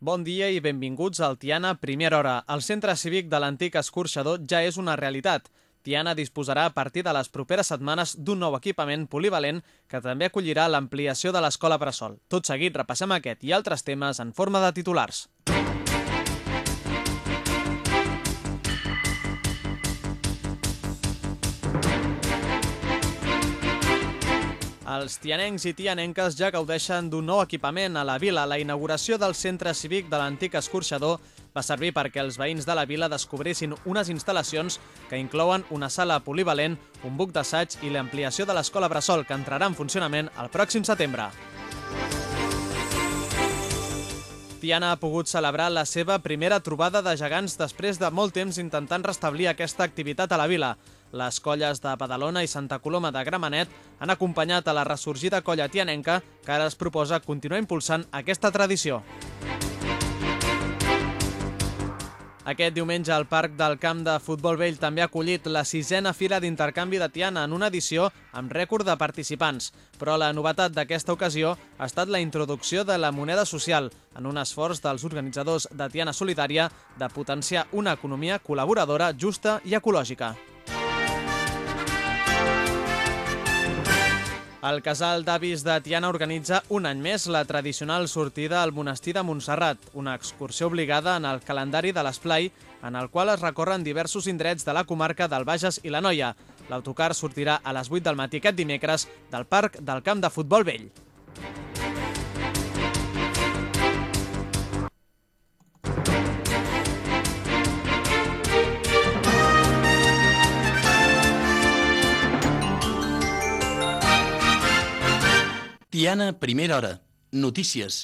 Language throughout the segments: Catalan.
Bon dia i benvinguts al Tiana Primera Hora. El centre cívic de l'antic escorxador ja és una realitat. Tiana disposarà a partir de les properes setmanes d'un nou equipament polivalent que també acollirà l'ampliació de l'escola Bressol. Tot seguit repassem aquest i altres temes en forma de titulars. Els tianencs i tianenques ja gaudeixen d'un nou equipament a la vila. La inauguració del centre cívic de l'antic escorxador va servir perquè els veïns de la vila descobrissin unes instal·lacions que inclouen una sala polivalent, un buc d'assaig i l'ampliació de l'escola Bressol, que entrarà en funcionament el pròxim setembre. Tiana ha pogut celebrar la seva primera trobada de gegants després de molt temps intentant restablir aquesta activitat a la vila. Les colles de Badalona i Santa Coloma de Gramenet han acompanyat a la ressorgida colla tianenca que ara es proposa continuar impulsant aquesta tradició. Aquest diumenge el Parc del Camp de Futbol Vell també ha acollit la sisena Fira d'Intercanvi de Tiana en una edició amb rècord de participants. Però la novetat d'aquesta ocasió ha estat la introducció de la moneda social en un esforç dels organitzadors de Tiana Solidària de potenciar una economia col·laboradora, justa i ecològica. El casal d'avis de Tiana organitza un any més la tradicional sortida al monestir de Montserrat, una excursió obligada en el calendari de l'esplai, en el qual es recorren diversos indrets de la comarca del Bages i la Noia. L'autocar sortirà a les 8 del matí aquest dimecres del Parc del Camp de Futbol Vell. Tiana, primera hora. Notícies.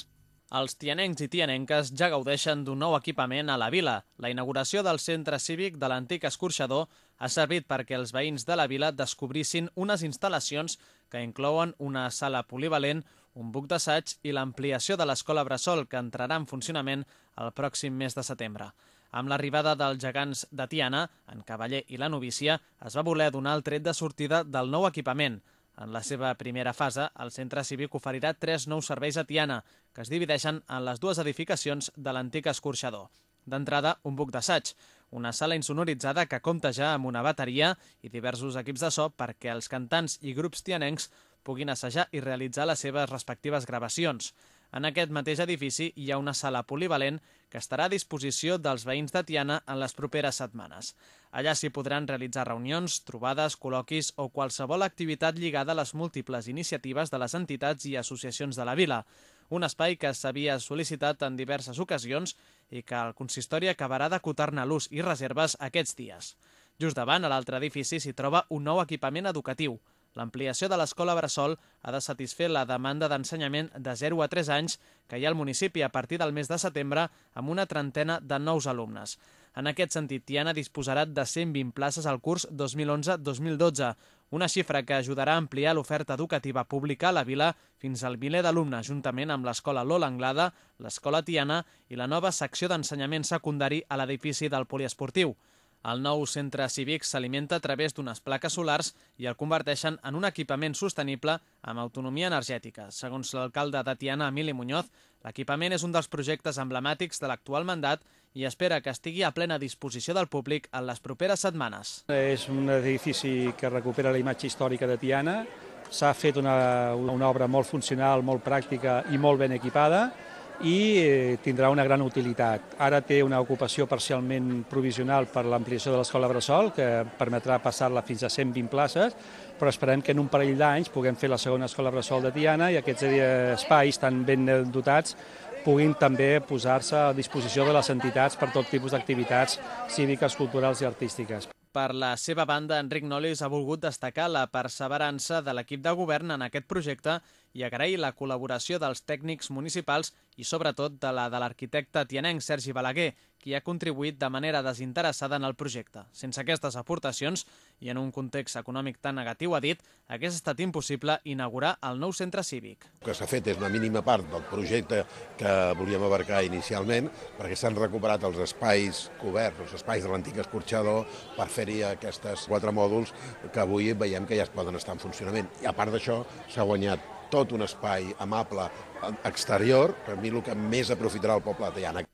Els tianencs i tianenques ja gaudeixen d'un nou equipament a la vila. La inauguració del centre cívic de l'antic escorxador ha servit perquè els veïns de la vila descobrissin unes instal·lacions que inclouen una sala polivalent, un buc d'assaig i l'ampliació de l'escola Bressol, que entrarà en funcionament el pròxim mes de setembre. Amb l'arribada dels gegants de Tiana, en Cavaller i la Novícia, es va voler donar el tret de sortida del nou equipament – en la seva primera fase, el centre cívic oferirà tres nous serveis a Tiana, que es divideixen en les dues edificacions de l'antic escorxador. D'entrada, un buc d'assaig, una sala insonoritzada que compta ja amb una bateria i diversos equips de so perquè els cantants i grups tianencs puguin assajar i realitzar les seves respectives gravacions. En aquest mateix edifici hi ha una sala polivalent que estarà a disposició dels veïns de Tiana en les properes setmanes. Allà s'hi podran realitzar reunions, trobades, col·loquis o qualsevol activitat lligada a les múltiples iniciatives de les entitats i associacions de la vila, un espai que s'havia sol·licitat en diverses ocasions i que el consistori acabarà d'acotar-ne l'ús i reserves aquests dies. Just davant, a l'altre edifici, s'hi troba un nou equipament educatiu – L'ampliació de l'escola Bressol ha de satisfer la demanda d'ensenyament de 0 a 3 anys que hi ha al municipi a partir del mes de setembre amb una trentena de nous alumnes. En aquest sentit, Tiana disposarà de 120 places al curs 2011-2012, una xifra que ajudarà a ampliar l'oferta educativa pública a la vila fins al miler d'alumnes, juntament amb l'escola Lola Anglada, l'escola Tiana i la nova secció d'ensenyament secundari a l'edifici del poliesportiu. El nou centre cívic s'alimenta a través d'unes plaques solars i el converteixen en un equipament sostenible amb autonomia energètica. Segons l'alcalde de Tiana, Emili Muñoz, l'equipament és un dels projectes emblemàtics de l'actual mandat i espera que estigui a plena disposició del públic en les properes setmanes. És un edifici que recupera la imatge històrica de Tiana, s'ha fet una, una obra molt funcional, molt pràctica i molt ben equipada, i eh, tindrà una gran utilitat. Ara té una ocupació parcialment provisional per l'ampliació de l'escola Bressol, que permetrà passar-la fins a 120 places, però esperem que en un parell d'anys puguem fer la segona escola Bressol de Tiana i aquests eh, espais tan ben dotats puguin també posar-se a disposició de les entitats per tot tipus d'activitats cíviques, culturals i artístiques. Per la seva banda, Enric Nolis ha volgut destacar la perseverança de l'equip de govern en aquest projecte i agrair la col·laboració dels tècnics municipals i sobretot de la de l'arquitecte tianenc Sergi Balaguer, qui ha contribuït de manera desinteressada en el projecte. Sense aquestes aportacions i en un context econòmic tan negatiu, ha dit, hagués estat impossible inaugurar el nou centre cívic. El que s'ha fet és una mínima part del projecte que volíem abarcar inicialment, perquè s'han recuperat els espais coberts, els espais de l'antic escorxador, per fer-hi aquestes quatre mòduls que avui veiem que ja es poden estar en funcionament. I a part d'això, s'ha guanyat tot un espai amable exterior, per mi el que més aprofitarà el poble de Tiana.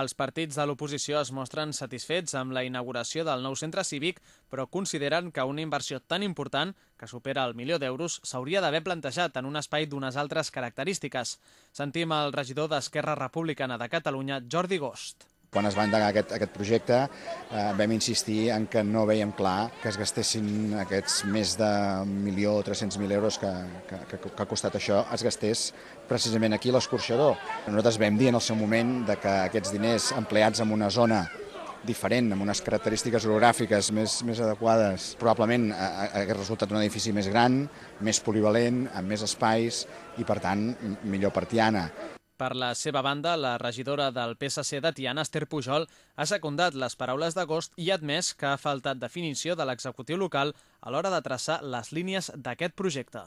Els partits de l'oposició es mostren satisfets amb la inauguració del nou centre cívic, però consideren que una inversió tan important, que supera el milió d'euros, s'hauria d'haver plantejat en un espai d'unes altres característiques. Sentim el regidor d'Esquerra Republicana de Catalunya, Jordi Gost. Quan es va endegar aquest, aquest projecte eh, vam insistir en que no veiem clar que es gastessin aquests més de 1.300.000 euros que, que, que, que ha costat això, es gastés precisament aquí l'escorxador. Nosaltres vam dir en el seu moment de que aquests diners empleats en una zona diferent, amb unes característiques orogràfiques més, més adequades, probablement eh, eh, hagués resultat un edifici més gran, més polivalent, amb més espais i, per tant, millor per Tiana. Per la seva banda, la regidora del PSC de Tiana, Esther Pujol, ha secundat les paraules d'agost i ha admès que ha faltat definició de l'executiu local a l'hora de traçar les línies d'aquest projecte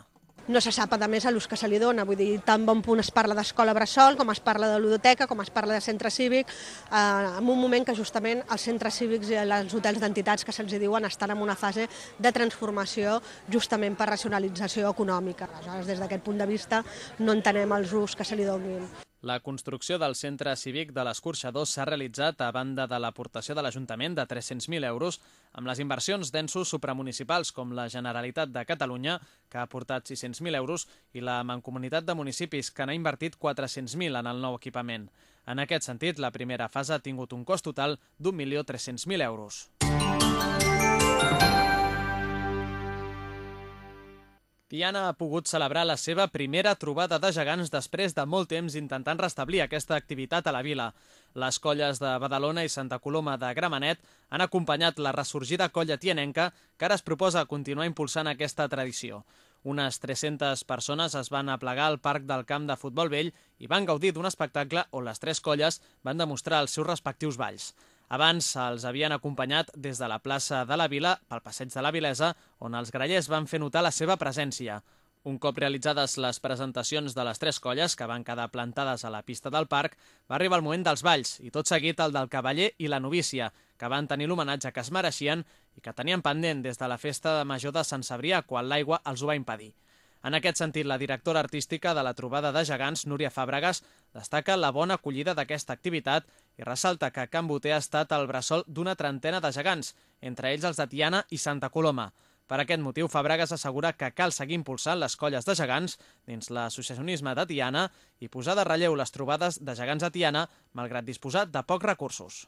no se sap, a més, a l'ús que se li dona. Vull dir, tan bon punt es parla d'escola bressol, com es parla de ludoteca, com es parla de centre cívic, eh, en un moment que justament els centres cívics i els hotels d'entitats que se'ls diuen estan en una fase de transformació justament per racionalització econòmica. Aleshores, des d'aquest punt de vista, no entenem els ús que se li donin. La construcció del centre cívic de l'Escorxador s'ha realitzat a banda de l'aportació de l'Ajuntament de 300.000 euros amb les inversions d'ensos supramunicipals com la Generalitat de Catalunya, que ha aportat 600.000 euros, i la Mancomunitat de Municipis, que n'ha invertit 400.000 en el nou equipament. En aquest sentit, la primera fase ha tingut un cost total d'1.300.000 euros. Tiana ha pogut celebrar la seva primera trobada de gegants després de molt temps intentant restablir aquesta activitat a la vila. Les colles de Badalona i Santa Coloma de Gramenet han acompanyat la ressorgida colla tianenca que ara es proposa continuar impulsant aquesta tradició. Unes 300 persones es van aplegar al Parc del Camp de Futbol Vell i van gaudir d'un espectacle on les tres colles van demostrar els seus respectius balls. Abans els havien acompanyat des de la plaça de la Vila pel passeig de la Vilesa, on els grallers van fer notar la seva presència. Un cop realitzades les presentacions de les tres colles, que van quedar plantades a la pista del parc, va arribar el moment dels balls, i tot seguit el del cavaller i la novícia, que van tenir l'homenatge que es mereixien i que tenien pendent des de la festa de major de Sant Sabrià, quan l'aigua els ho va impedir. En aquest sentit, la directora artística de la trobada de gegants, Núria Fàbregas, destaca la bona acollida d'aquesta activitat i ressalta que Can Boter ha estat el bressol d'una trentena de gegants, entre ells els de Tiana i Santa Coloma. Per aquest motiu, Fabregas assegura que cal seguir impulsant les colles de gegants dins l'associacionisme de Tiana i posar de relleu les trobades de gegants a Tiana, malgrat disposar de pocs recursos.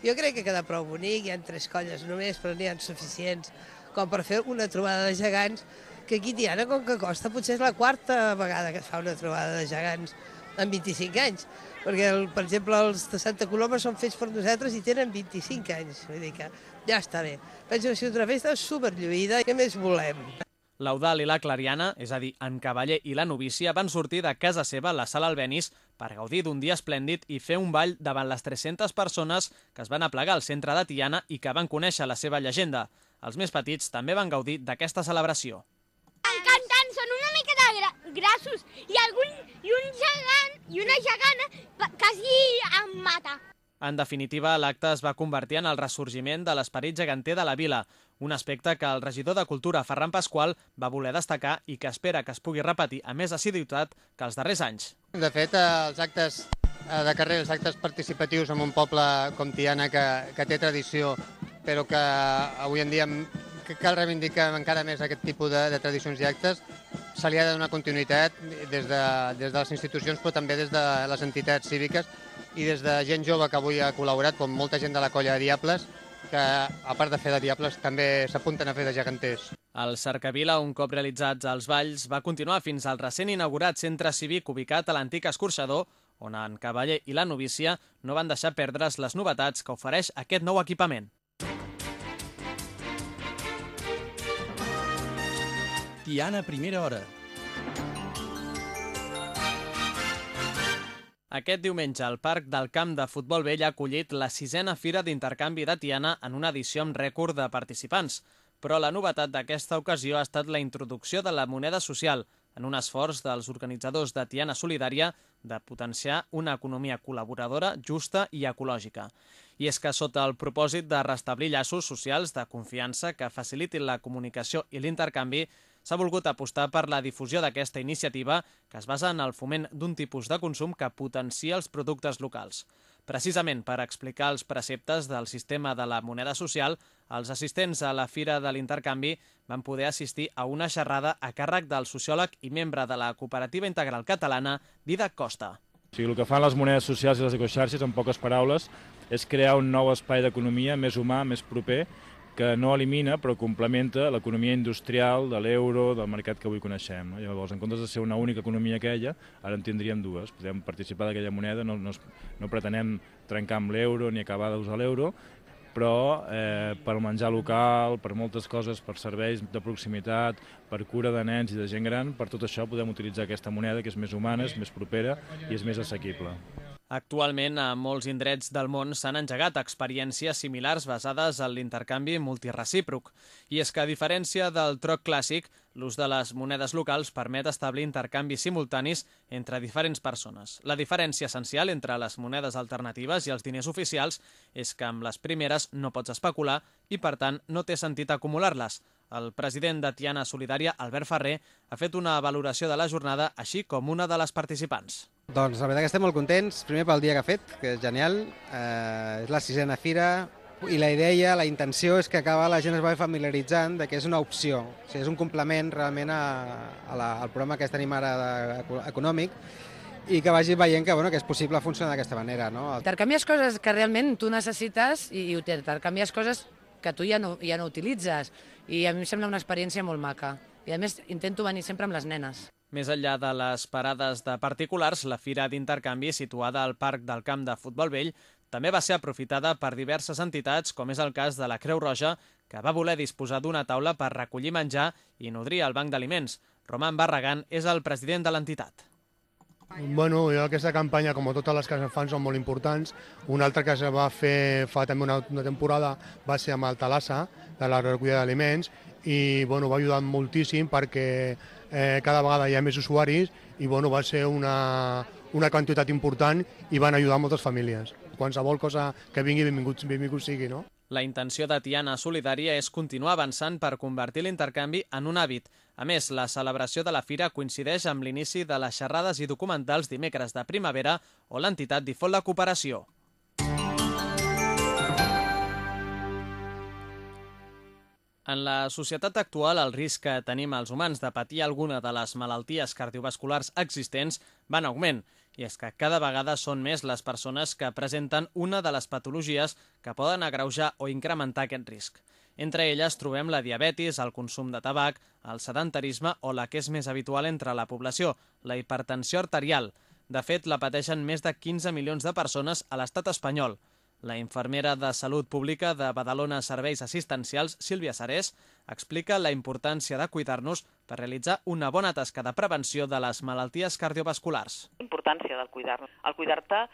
Jo crec que queda prou bonic, hi ha tres colles només, però n'hi ha suficients com per fer una trobada de gegants que aquí Tiana, com que costa, potser és la quarta vegada que es fa una trobada de gegants en 25 anys, perquè, el, per exemple, els de Santa Coloma són fets per nosaltres i tenen 25 anys, vull dir que ja està bé. Penso que sigut una festa superlluïda, què més volem? L'Eudal i la Clariana, és a dir, en Cavaller i la Novícia, van sortir de casa seva a la sala Albenis per gaudir d'un dia esplèndid i fer un ball davant les 300 persones que es van aplegar al centre de Tiana i que van conèixer la seva llegenda. Els més petits també van gaudir d'aquesta celebració cantant són una mica de gra grassos i, algun, i un gegant i una gegana quasi em mata. En definitiva, l'acte es va convertir en el ressorgiment de l'esperit geganter de la vila, un aspecte que el regidor de Cultura, Ferran Pasqual, va voler destacar i que espera que es pugui repetir a més assiduïtat que els darrers anys. De fet, els actes eh, de carrer, els actes participatius en un poble com Tiana que, que té tradició, però que avui en dia que cal reivindicar encara més aquest tipus de, de tradicions i actes. Se li ha de donar continuïtat des de, des de les institucions, però també des de les entitats cíviques i des de gent jove que avui ha col·laborat, com molta gent de la colla de Diables, que, a part de fer de diables, també s'apunten a fer de geganters. El Cercavila, un cop realitzats els balls, va continuar fins al recent inaugurat centre cívic ubicat a l'antic escorxador, on en Cavaller i la Novícia no van deixar perdre's les novetats que ofereix aquest nou equipament. Tiana, primera hora. Aquest diumenge, el Parc del Camp de Futbol Vell ha acollit la sisena Fira d'Intercanvi de Tiana en una edició amb rècord de participants. Però la novetat d'aquesta ocasió ha estat la introducció de la moneda social, en un esforç dels organitzadors de Tiana Solidària de potenciar una economia col·laboradora, justa i ecològica. I és que sota el propòsit de restablir llaços socials de confiança que facilitin la comunicació i l'intercanvi, s'ha volgut apostar per la difusió d'aquesta iniciativa que es basa en el foment d'un tipus de consum que potencia els productes locals. Precisament per explicar els preceptes del sistema de la moneda social, els assistents a la Fira de l'Intercanvi van poder assistir a una xerrada a càrrec del sociòleg i membre de la Cooperativa Integral Catalana, Didac Costa. O sigui, el que fan les monedes socials i les ecoxarxes, en poques paraules, és crear un nou espai d'economia més humà, més proper, que no elimina però complementa l'economia industrial de l'euro, del mercat que avui coneixem. No? Llavors, en comptes de ser una única economia aquella, ara en tindríem dues. Podem participar d'aquella moneda, no, no, no pretenem trencar amb l'euro ni acabar d'usar l'euro, però eh, per menjar local, per moltes coses, per serveis de proximitat, per cura de nens i de gent gran, per tot això podem utilitzar aquesta moneda que és més humana, és més propera i és més assequible. Actualment, a molts indrets del món s'han engegat experiències similars basades en l'intercanvi multirecíproc. I és que, a diferència del troc clàssic, l'ús de les monedes locals permet establir intercanvis simultanis entre diferents persones. La diferència essencial entre les monedes alternatives i els diners oficials és que amb les primeres no pots especular i, per tant, no té sentit acumular-les. El president de Tiana Solidària, Albert Ferrer, ha fet una valoració de la jornada, així com una de les participants. Doncs la veritat que estem molt contents, primer pel dia que ha fet, que és genial, eh, és la sisena fira, i la idea, la intenció és que acaba la gent es vagi familiaritzant de que és una opció, o sigui, és un complement realment a, a la, al programa que tenim ara de, econòmic, i que vagi veient que, bueno, que és possible funcionar d'aquesta manera. No? Intercanvies coses que realment tu necessites i, i intercanvies coses que tu ja no, ja no utilitzes. I a mi em sembla una experiència molt maca. I a més intento venir sempre amb les nenes. Més enllà de les parades de particulars, la fira d'intercanvi situada al Parc del Camp de Futbol Vell també va ser aprofitada per diverses entitats, com és el cas de la Creu Roja, que va voler disposar d'una taula per recollir menjar i nodrir el banc d'aliments. Roman Barragan és el president de l'entitat. Bueno, jo aquesta campanya, com totes les que fan, són molt importants. Una altra que es va fer fa també una, una temporada va ser amb el Talassa, de la recollida d'aliments, i bueno, va ajudar moltíssim perquè eh, cada vegada hi ha més usuaris i bueno, va ser una, una quantitat important i van ajudar moltes famílies. Qualsevol cosa que vingui, benvingut, benvingut sigui, no? La intenció de Tiana Solidària és continuar avançant per convertir l'intercanvi en un hàbit. A més, la celebració de la fira coincideix amb l'inici de les xerrades i documentals dimecres de primavera o l'entitat difon la cooperació. En la societat actual, el risc que tenim els humans de patir alguna de les malalties cardiovasculars existents va en augment i és que cada vegada són més les persones que presenten una de les patologies que poden agreujar o incrementar aquest risc. Entre elles trobem la diabetis, el consum de tabac, el sedentarisme o la que és més habitual entre la població, la hipertensió arterial. De fet, la pateixen més de 15 milions de persones a l'estat espanyol. La infermera de Salut Pública de Badalona Serveis Assistencials, Sílvia Sarés, explica la importància de cuidar-nos per realitzar una bona tasca de prevenció de les malalties cardiovasculars. Importància del cuidar-nos. El cuidar-te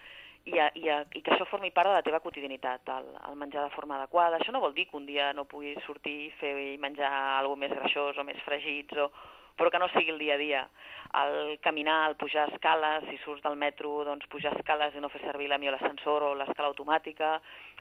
i, i, i que això formi part de la teva quotidianitat, el, el menjar de forma adequada. Això no vol dir que un dia no puguis sortir i fer i menjar alguna més greixós o més fregits, o, però que no sigui el dia a dia. El caminar, el pujar escales, si surts del metro, doncs pujar escales i no fer servir la millor l'ascensor o l'escala automàtica.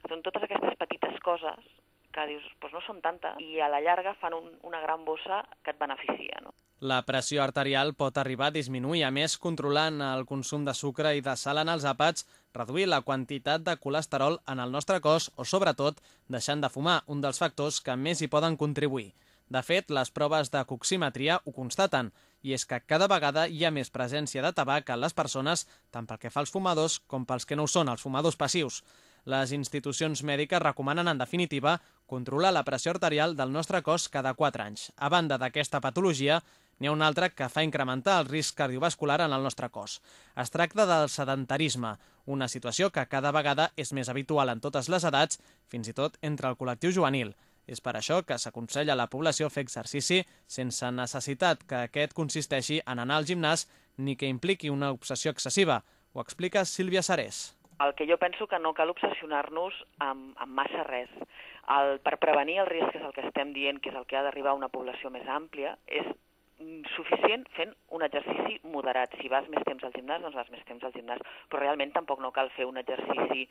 Són totes aquestes petites coses que dius, doncs no són tantes, i a la llarga fan un, una gran bossa que et beneficia. No? La pressió arterial pot arribar a disminuir, a més, controlant el consum de sucre i de sal en els àpats, reduir la quantitat de colesterol en el nostre cos o, sobretot, deixant de fumar, un dels factors que més hi poden contribuir. De fet, les proves de coximetria ho constaten, i és que cada vegada hi ha més presència de tabac en les persones, tant pel que fa als fumadors com pels que no ho són, els fumadors passius. Les institucions mèdiques recomanen, en definitiva, controlar la pressió arterial del nostre cos cada 4 anys. A banda d'aquesta patologia, n'hi ha una altra que fa incrementar el risc cardiovascular en el nostre cos. Es tracta del sedentarisme, una situació que cada vegada és més habitual en totes les edats, fins i tot entre el col·lectiu juvenil. És per això que s'aconsella a la població fer exercici sense necessitat que aquest consisteixi en anar al gimnàs ni que impliqui una obsessió excessiva. Ho explica Sílvia Sarés el que jo penso que no cal obsessionar-nos amb, amb massa res. El, per prevenir el risc, que és el que estem dient, que és el que ha d'arribar a una població més àmplia, és suficient fent un exercici moderat. Si vas més temps al gimnàs, doncs vas més temps al gimnàs. Però realment tampoc no cal fer un exercici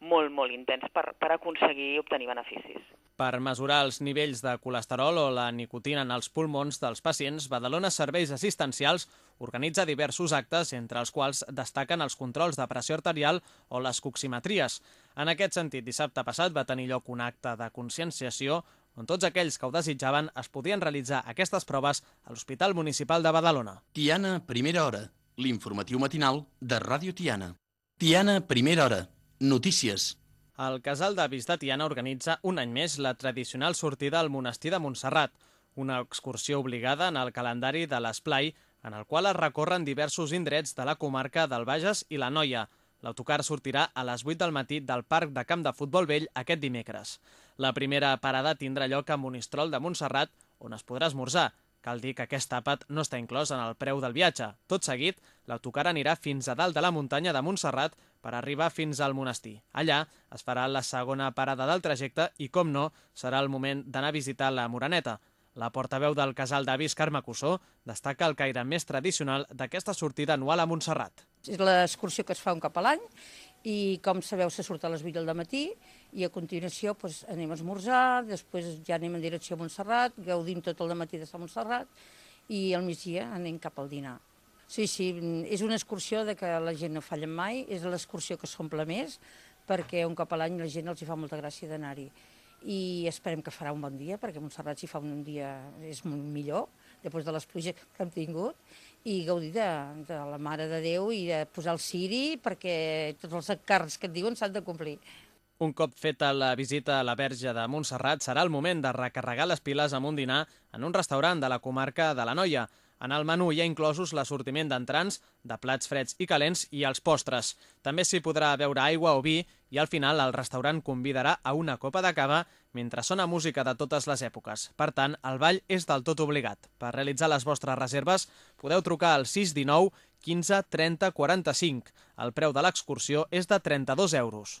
molt, molt intens per, per aconseguir obtenir beneficis. Per mesurar els nivells de colesterol o la nicotina en els pulmons dels pacients, Badalona Serveis Assistencials organitza diversos actes, entre els quals destaquen els controls de pressió arterial o les coximetries. En aquest sentit, dissabte passat va tenir lloc un acte de conscienciació on tots aquells que ho desitjaven es podien realitzar aquestes proves a l'Hospital Municipal de Badalona. Tiana, primera hora. L'informatiu matinal de Ràdio Tiana. Tiana, primera hora. Notícies. El Casal d'Avis de Tiana organitza un any més la tradicional sortida al monestir de Montserrat, una excursió obligada en el calendari de l'Esplai, en el qual es recorren diversos indrets de la comarca del Bages i la Noia. L'autocar sortirà a les 8 del matí del Parc de Camp de Futbol Vell aquest dimecres. La primera parada tindrà lloc a Monistrol de Montserrat, on es podrà esmorzar. Cal dir que aquest àpat no està inclòs en el preu del viatge. Tot seguit, l'autocar anirà fins a dalt de la muntanya de Montserrat per arribar fins al monestir. Allà es farà la segona parada del trajecte i, com no, serà el moment d'anar a visitar la Moraneta. La portaveu del casal d'avis, Carme Cussó, destaca el caire més tradicional d'aquesta sortida anual a Montserrat. És l'excursió que es fa un cop a l'any i, com sabeu, se surt a les 8 del matí i a continuació doncs, anem a esmorzar, després ja anem en direcció a Montserrat, gaudim tot el matí de Sant Montserrat i al migdia anem cap al dinar. Sí, sí, és una excursió de que la gent no falla mai, és l'excursió que s'omple més, perquè un cop a l'any la gent els hi fa molta gràcia d'anar-hi. I esperem que farà un bon dia, perquè Montserrat si fa un dia és millor, després de les pluges que hem tingut, i gaudir de, de la Mare de Déu i de posar el ciri, perquè tots els encarrecs que et diuen s'han de complir. Un cop feta la visita a la Verge de Montserrat, serà el moment de recarregar les piles amb un dinar en un restaurant de la comarca de la Noia. En el menú hi ha inclosos l'assortiment d'entrants, de plats freds i calents i els postres. També s'hi podrà beure aigua o vi i al final el restaurant convidarà a una copa de cava mentre sona música de totes les èpoques. Per tant, el ball és del tot obligat. Per realitzar les vostres reserves podeu trucar al 619 15 30 45. El preu de l'excursió és de 32 euros.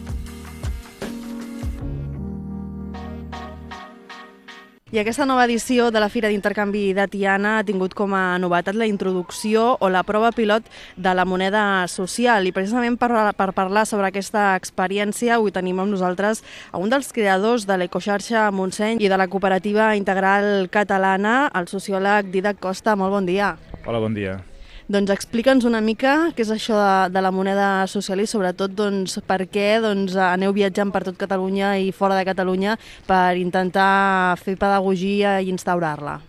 I aquesta nova edició de la Fira d'Intercanvi de Tiana ha tingut com a novetat la introducció o la prova pilot de la moneda social. I precisament per, per parlar sobre aquesta experiència avui tenim amb nosaltres a un dels creadors de l'Ecoxarxa Montseny i de la Cooperativa Integral Catalana, el sociòleg Didac Costa. Molt bon dia. Hola, bon dia. Doncs explica'ns una mica què és això de, de la moneda social i sobretot doncs, per què doncs, aneu viatjant per tot Catalunya i fora de Catalunya per intentar fer pedagogia i instaurar-la.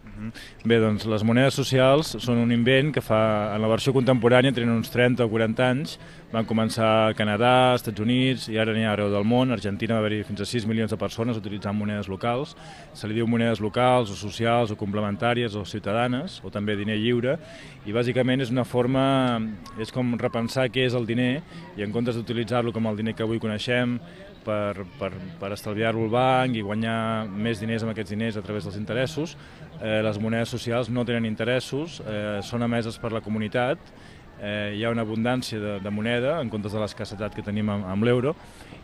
Bé, doncs les monedes socials són un invent que fa, en la versió contemporània tenen uns 30 o 40 anys, van començar a Canadà, Estats Units i ara n'hi ha arreu del món. A Argentina va haver-hi fins a 6 milions de persones utilitzant monedes locals. Se li diu monedes locals o socials o complementàries o ciutadanes o també diner lliure i bàsicament és una forma, és com repensar què és el diner i en comptes d'utilitzar-lo com el diner que avui coneixem, per, per, per estalviar-lo al banc i guanyar més diners amb aquests diners a través dels interessos. Eh, les monedes socials no tenen interessos, eh, són emeses per la comunitat, eh, hi ha una abundància de, de moneda en comptes de l'escassetat que tenim amb, amb l'euro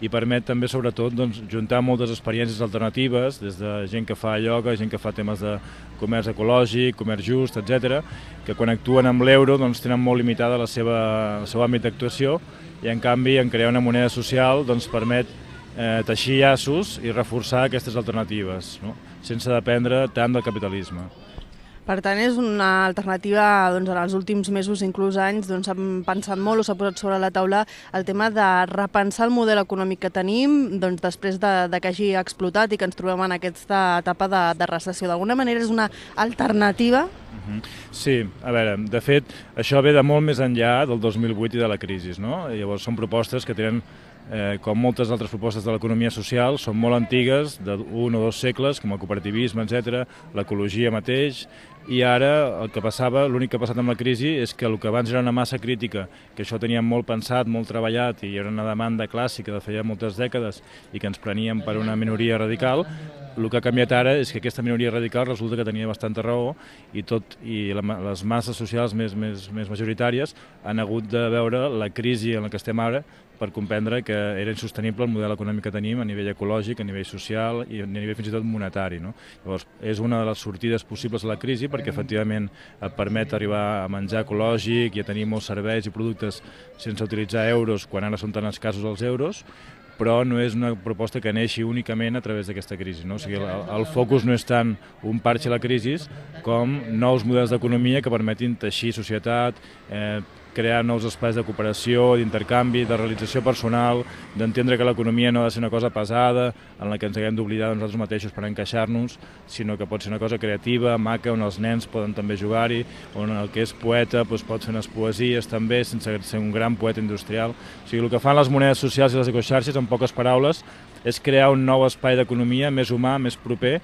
i permet també sobretot doncs, juntar moltes experiències alternatives, des de gent que fa ioga, gent que fa temes de comerç ecològic, comerç just, etc, que quan actuen amb l'euro doncs, tenen molt limitada la seva, el seu àmbit d'actuació i en canvi en crear una moneda social doncs, permet eh, teixir llaços i reforçar aquestes alternatives, no? sense dependre tant del capitalisme. Per tant, és una alternativa, doncs, en els últims mesos, inclús anys, doncs, s'han pensat molt o s'ha posat sobre la taula el tema de repensar el model econòmic que tenim doncs, després de, de que hagi explotat i que ens trobem en aquesta etapa de, de recessió. D'alguna manera és una alternativa Sí, a veure, de fet, això ve de molt més enllà del 2008 i de la crisi, no? Llavors són propostes que tenen eh, com moltes altres propostes de l'economia social, són molt antigues, d'un o dos segles, com el cooperativisme, etc, l'ecologia mateix, i ara el que passava, l'únic que ha passat amb la crisi és que el que abans era una massa crítica, que això teníem molt pensat, molt treballat i era una demanda clàssica de feia moltes dècades i que ens preníem per una minoria radical, el que ha canviat ara és que aquesta minoria radical resulta que tenia bastanta raó i, tot, i la, les masses socials més, més, més majoritàries han hagut de veure la crisi en la que estem ara per comprendre que era insostenible el model econòmic que tenim a nivell ecològic, a nivell social i a nivell fins i tot monetari. No? Llavors, és una de les sortides possibles a la crisi perquè efectivament et permet arribar a menjar ecològic i a tenir molts serveis i productes sense utilitzar euros quan ara són tan escassos els euros, però no és una proposta que neixi únicament a través d'aquesta crisi. No? O sigui, el, el focus no és tant un parxe a la crisi com nous models d'economia que permetin teixir societat, eh, crear nous espais de cooperació, d'intercanvi, de realització personal, d'entendre que l'economia no ha de ser una cosa pesada, en la que ens haguem d'oblidar nosaltres mateixos per encaixar-nos, sinó que pot ser una cosa creativa, maca, on els nens poden també jugar-hi, on el que és poeta doncs, pot fer unes poesies també, sense ser un gran poeta industrial. O sigui, el que fan les monedes socials i les ecoxarxes, en poques paraules, és crear un nou espai d'economia més humà, més proper,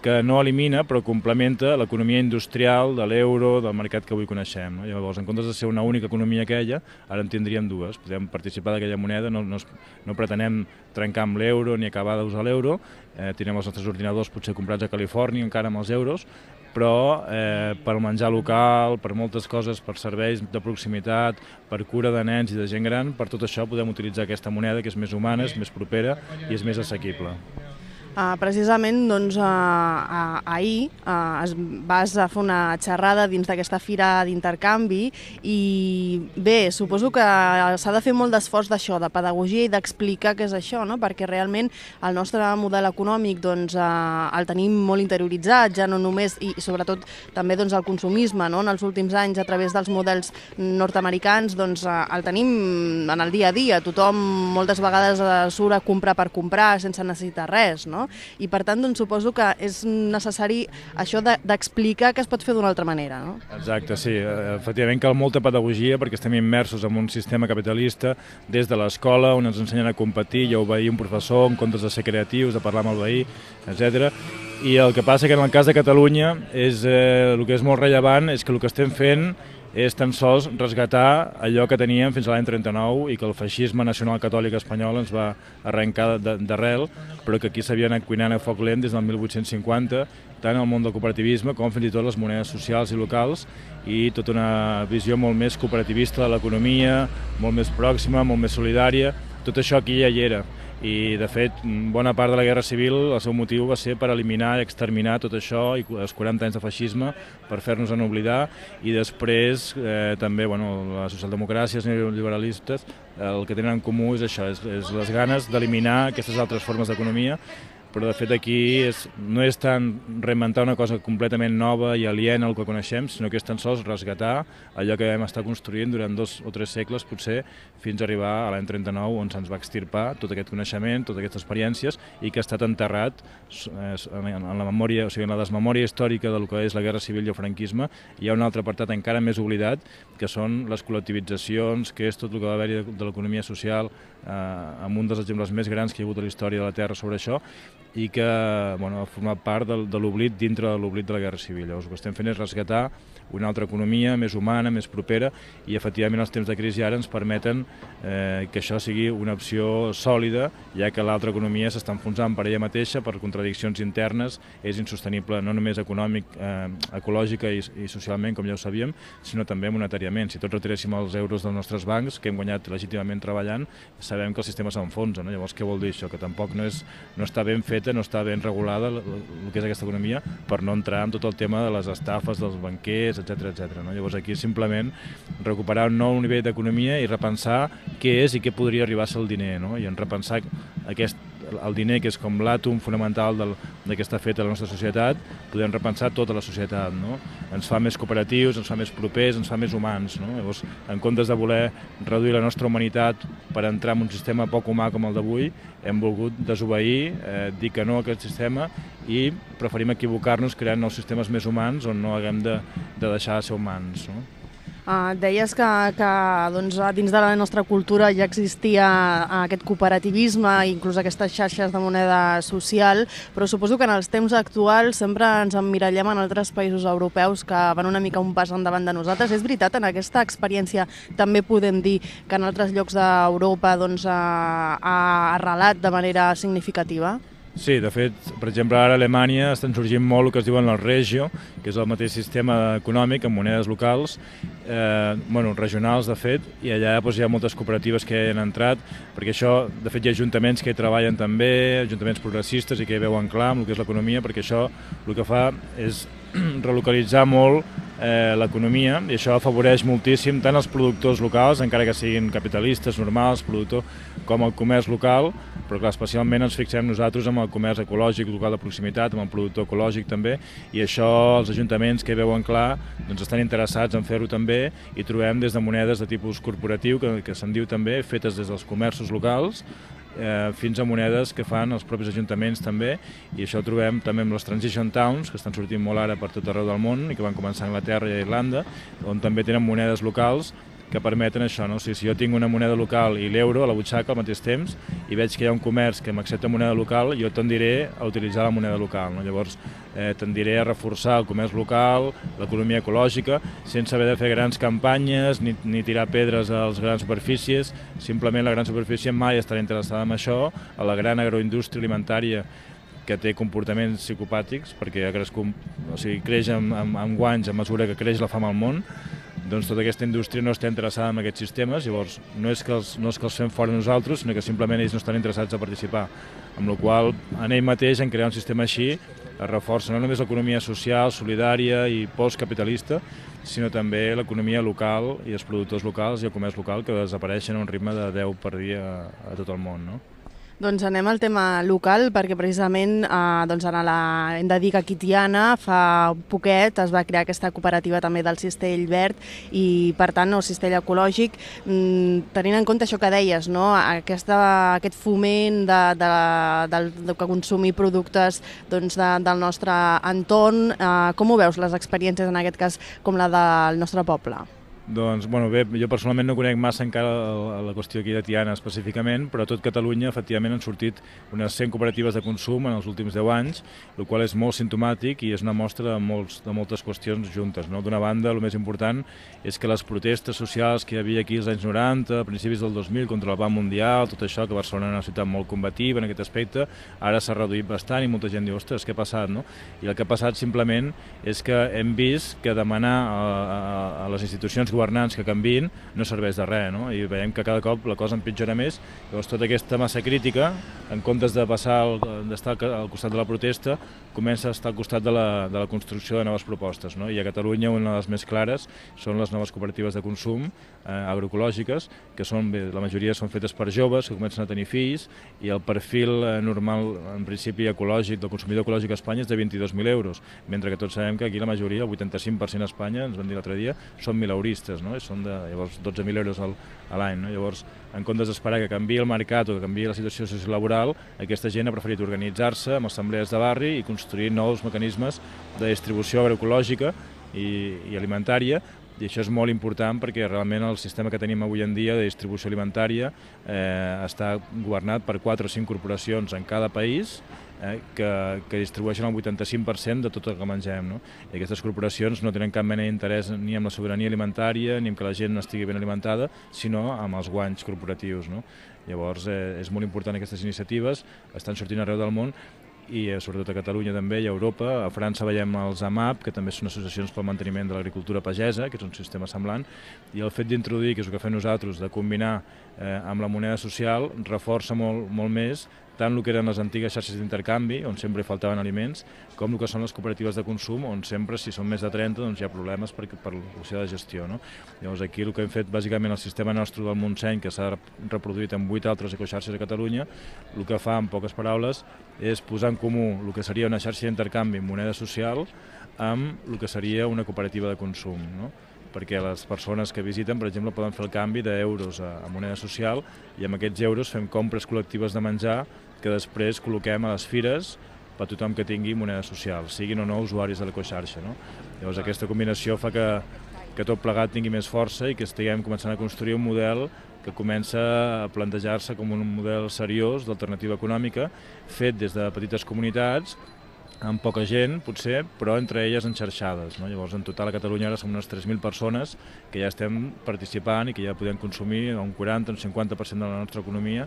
que no elimina però complementa l'economia industrial de l'euro, del mercat que avui coneixem. No? Llavors, en comptes de ser una única economia aquella, ara en tindríem dues. Podem participar d'aquella moneda, no, no, no pretenem trencar amb l'euro ni acabar d'usar l'euro, eh, tenim els nostres ordinadors potser comprats a Califòrnia encara amb els euros, però eh, per menjar local, per moltes coses, per serveis de proximitat, per cura de nens i de gent gran, per tot això podem utilitzar aquesta moneda que és més humana, és més propera i és més assequible. Uh, precisament doncs, uh, uh, ahir uh, es vas a fer una xerrada dins d'aquesta fira d'intercanvi i bé, suposo que s'ha de fer molt d'esforç d'això, de pedagogia i d'explicar què és això, no? perquè realment el nostre model econòmic doncs, uh, el tenim molt interioritzat, ja no només, i, sobretot també doncs, el consumisme, no? en els últims anys a través dels models nord-americans doncs, uh, el tenim en el dia a dia, tothom moltes vegades surt a comprar per comprar sense necessitar res, no? No? I per tant, doncs, suposo que és necessari això d'explicar de, que es pot fer d'una altra manera, no? Exacte, sí. Efectivament cal molta pedagogia perquè estem immersos en un sistema capitalista des de l'escola on ens ensenyen a competir i a obeir un professor en comptes de ser creatius, de parlar amb el veí, etc. I el que passa que en el cas de Catalunya és, eh, el que és molt rellevant és que el que estem fent és tan sols resgatar allò que teníem fins a l'any 39 i que el feixisme nacional catòlic espanyol ens va arrencar d'arrel, però que aquí s'havia anat cuinant a foc lent des del 1850, tant el món del cooperativisme com fins i tot les monedes socials i locals i tota una visió molt més cooperativista de l'economia, molt més pròxima, molt més solidària, tot això aquí ja hi era i de fet bona part de la Guerra Civil el seu motiu va ser per eliminar i exterminar tot això i els 40 anys de feixisme per fer-nos en oblidar. I després eh, també bueno, les socialdemocràcies neoliberalistes el que tenen en comú és això, és, és les ganes d'eliminar aquestes altres formes d'economia però de fet aquí és, no és tant reinventar una cosa completament nova i aliena al que coneixem, sinó que és tan sols resgatar allò que vam estar construint durant dos o tres segles, potser, fins a arribar a l'any 39, on se'ns va extirpar tot aquest coneixement, totes aquestes experiències, i que ha estat enterrat en la memòria, o sigui, en la desmemòria històrica del que és la Guerra Civil i el franquisme. Hi ha un altre apartat encara més oblidat, que són les col·lectivitzacions, que és tot el que va haver-hi de l'economia social, eh, amb un dels exemples més grans que hi ha hagut a la història de la Terra sobre això, i que bueno, ha format part de, de l'oblit dintre de l'oblit de la Guerra Civil. Llavors el que estem fent és rescatar una altra economia més humana, més propera i efectivament els temps de crisi ara ens permeten eh, que això sigui una opció sòlida, ja que l'altra economia s'està enfonsant per ella mateixa per contradiccions internes, és insostenible no només econòmic, eh, ecològica i, i socialment, com ja ho sabíem, sinó també monetàriament. Si tots retiréssim els euros dels nostres bancs, que hem guanyat legítimament treballant, sabem que el sistema s'enfonsa. No? Llavors, què vol dir això? Que tampoc no, és, no està ben fet feta, no està ben regulada el, que és aquesta economia per no entrar en tot el tema de les estafes dels banquers, etc etc. No? Llavors aquí simplement recuperar un nou nivell d'economia i repensar què és i què podria arribar a ser el diner, no? i en repensar aquest, el diner, que és com l'àtom fonamental del, d'aquesta feta a la nostra societat, podem repensar tota la societat. No? Ens fa més cooperatius, ens fa més propers, ens fa més humans. No? Llavors, en comptes de voler reduir la nostra humanitat per entrar en un sistema poc humà com el d'avui, hem volgut desobeir, eh, dir que no a aquest sistema i preferim equivocar-nos creant nous sistemes més humans on no haguem de, de deixar de ser humans. No? Uh, deies que, que doncs, dins de la nostra cultura ja existia uh, aquest cooperativisme, inclús aquestes xarxes de moneda social, però suposo que en els temps actuals sempre ens emmirallem en altres països europeus que van una mica un pas endavant de nosaltres. És veritat, en aquesta experiència també podem dir que en altres llocs d'Europa doncs, uh, ha arrelat de manera significativa? Sí, de fet, per exemple, ara a Alemanya estan sorgint molt el que es diuen el regio, que és el mateix sistema econòmic amb monedes locals, eh, bueno, regionals, de fet, i allà doncs, hi ha moltes cooperatives que han entrat, perquè això, de fet, hi ha ajuntaments que hi treballen també, ajuntaments progressistes i que hi veuen clar amb el que és l'economia, perquè això el que fa és relocalitzar molt eh, l'economia i això afavoreix moltíssim tant els productors locals, encara que siguin capitalistes normals, productor, com el comerç local, però clar, especialment ens fixem nosaltres amb el comerç ecològic local de proximitat, amb el productor ecològic també, i això els ajuntaments que veuen clar doncs estan interessats en fer-ho també i trobem des de monedes de tipus corporatiu, que, que se'n diu també, fetes des dels comerços locals, eh, fins a monedes que fan els propis ajuntaments també. I això ho trobem també amb les Transition Towns que estan sortint molt ara per tot arreu del món i que van començar a Anglaterra i a Irlanda on també tenen monedes locals que permeten això, no? O sigui, si jo tinc una moneda local i l'euro a la butxaca al mateix temps i veig que hi ha un comerç que m'accepta moneda local, jo tendiré a utilitzar la moneda local. No? Llavors, eh, tendiré a reforçar el comerç local, l'economia ecològica, sense haver de fer grans campanyes ni, ni tirar pedres als grans superfícies. Simplement la gran superfície mai estarà interessada en això, a la gran agroindústria alimentària que té comportaments psicopàtics perquè ha crescut, o sigui, creix amb, amb, amb guanys a mesura que creix la fam al món doncs tota aquesta indústria no està interessada en aquests sistemes, llavors no és que els, no és que els fem fora nosaltres, sinó que simplement ells no estan interessats a participar. Amb la qual en ell mateix, en crear un sistema així, es reforça no només l'economia social, solidària i postcapitalista, sinó també l'economia local i els productors locals i el comerç local que desapareixen a un ritme de 10 per dia a tot el món. No? Doncs anem al tema local, perquè precisament eh, doncs en la, hem de dir que aquí Tiana fa poquet es va crear aquesta cooperativa també del cistell verd i per tant el cistell ecològic, mm, tenint en compte això que deies, no? Aquesta, aquest foment de, de, de, de, de consumir productes doncs, de, del nostre entorn, eh, com ho veus les experiències en aquest cas com la del nostre poble? Doncs, bueno, bé, jo personalment no conec massa encara la, la qüestió aquí de Tiana específicament, però a tot Catalunya efectivament han sortit unes 100 cooperatives de consum en els últims 10 anys, el qual és molt sintomàtic i és una mostra de, molts, de moltes qüestions juntes. No? D'una banda, el més important és que les protestes socials que hi havia aquí als anys 90, a principis del 2000, contra el Banc Mundial, tot això, que Barcelona era una ciutat molt combativa en aquest aspecte, ara s'ha reduït bastant i molta gent diu, ostres, què ha passat? No? I el que ha passat simplement és que hem vist que demanar a, a, a les institucions governants que canvin no serveix de res, no? i veiem que cada cop la cosa empitjora més, llavors tota aquesta massa crítica, en comptes de passar d'estar al costat de la protesta, comença a estar al costat de la, de la construcció de noves propostes. No? I a Catalunya una de les més clares són les noves cooperatives de consum eh, agroecològiques, que són, bé, la majoria són fetes per joves que comencen a tenir fills, i el perfil eh, normal, en principi ecològic, del consumidor ecològic a Espanya és de 22.000 euros, mentre que tots sabem que aquí la majoria, el 85% a Espanya, ens van dir l'altre dia, són mileuristes, no? I són de llavors 12.000 euros al, a l'any. No? Llavors, en comptes d'esperar que canvi el mercat o que canvi la situació sociolaboral, aquesta gent ha preferit organitzar-se amb assemblees de barri i construir nous mecanismes de distribució agroecològica i, i alimentària i això és molt important perquè realment el sistema que tenim avui en dia de distribució alimentària eh, està governat per 4 o 5 corporacions en cada país eh, que, que distribueixen el 85% de tot el que mengem. No? I aquestes corporacions no tenen cap mena d'interès ni amb la sobirania alimentària ni amb que la gent estigui ben alimentada, sinó amb els guanys corporatius. No? Llavors eh, és molt important aquestes iniciatives, estan sortint arreu del món i eh, sobretot a Catalunya també i a Europa. A França veiem els AMAP, que també són associacions pel manteniment de l'agricultura pagesa, que és un sistema semblant, i el fet d'introduir, que és el que fem nosaltres, de combinar eh, amb la moneda social, reforça molt, molt més tant el que eren les antigues xarxes d'intercanvi, on sempre faltaven aliments, com el que són les cooperatives de consum, on sempre, si són més de 30, doncs hi ha problemes per, per la seva gestió. No? Llavors aquí el que hem fet bàsicament el sistema nostre del Montseny, que s'ha reproduït en 8 altres ecoxarxes a Catalunya, el que fa, en poques paraules, és posar en comú el que seria una xarxa d'intercanvi en moneda social amb el que seria una cooperativa de consum. No? perquè les persones que visiten, per exemple, poden fer el canvi d'euros a, a moneda social i amb aquests euros fem compres col·lectives de menjar que després col·loquem a les fires per tothom que tingui moneda social, siguin o no usuaris de l'ecoxarxa. No? Llavors aquesta combinació fa que, que tot plegat tingui més força i que estiguem començant a construir un model que comença a plantejar-se com un model seriós d'alternativa econòmica fet des de petites comunitats amb poca gent, potser, però entre elles enxarxades. No? Llavors, en total a Catalunya ara som unes 3.000 persones que ja estem participant i que ja podem consumir un 40 o un 50% de la nostra economia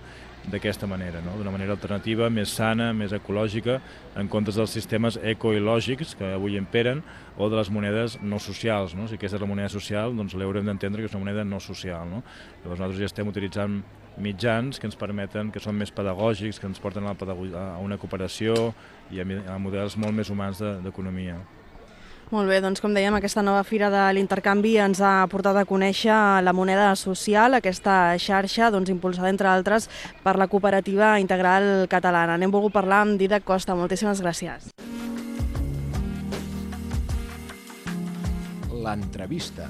d'aquesta manera, no? d'una manera alternativa, més sana, més ecològica, en comptes dels sistemes ecoilògics que avui imperen o de les monedes no socials. No? Si aquesta és la moneda social, doncs l'euro hem d'entendre que és una moneda no social. No? Llavors nosaltres ja estem utilitzant mitjans que ens permeten, que són més pedagògics, que ens porten a, la a una cooperació i a, a models molt més humans d'economia. De, molt bé, doncs com dèiem, aquesta nova fira de l'intercanvi ens ha portat a conèixer la moneda social, aquesta xarxa doncs, impulsada, entre altres, per la cooperativa integral catalana. N'hem volgut parlar amb Didac Costa. Moltíssimes gràcies. L'entrevista.